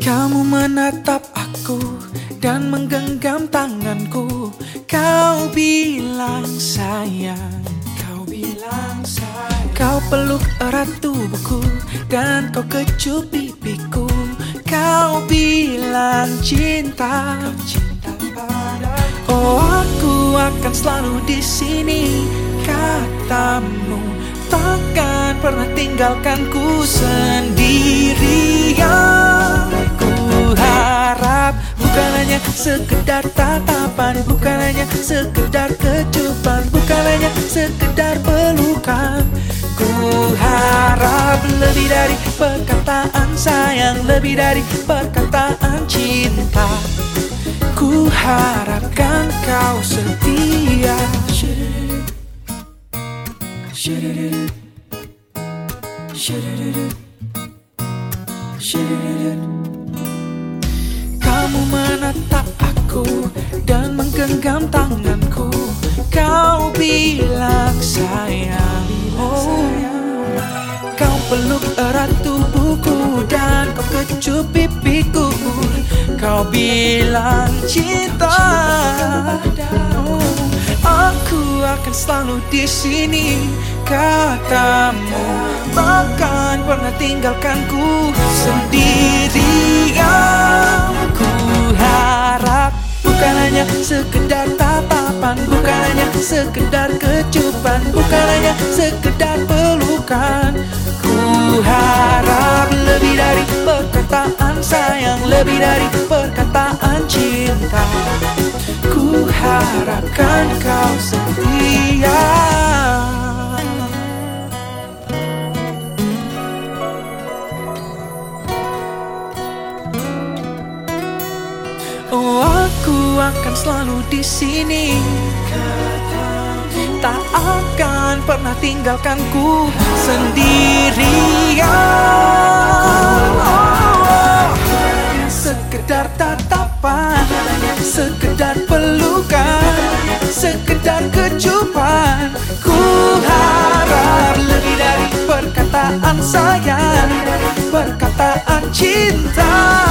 Kamu menatap aku dan menggenggam tanganku. Kau bilang sayang. Kau bilang sayang. Kau peluk erat tubuhku dan kau kecup pipiku. Kau bilang cinta. Kau cinta akan selalu di sini Katamu. Takkan pernah tinggalkanku sendirian Bukan hanya sekedar tatapan Bukan hanya sekedar kecupan Bukan hanya sekedar pelukan. Ku harap lebih dari perkataan sayang Lebih dari perkataan cinta Ku harapkan kau setia. Kamu menatap aku dan menggenggam tanganku. Kau bilang sayang oh. Kau peluk erat tubuhku bilang cinta. Aku akan selalu di sini katamu. Bahkan pernah tinggalkanku sendirian Bukan hanya sekedar tatapan Bukan hanya sekedar kecupan Bukan hanya sekedar pelukan. Ku harap sayang Lebih dari perkataan cinta. Ku harapkan kau setia. Oh aku akan selalu di sini. Tak akan pernah tinggalkanku sendirian Sekedar pelukan Sekedar kecupan. Ku harap lebih dari perkataan sayang Perkataan cinta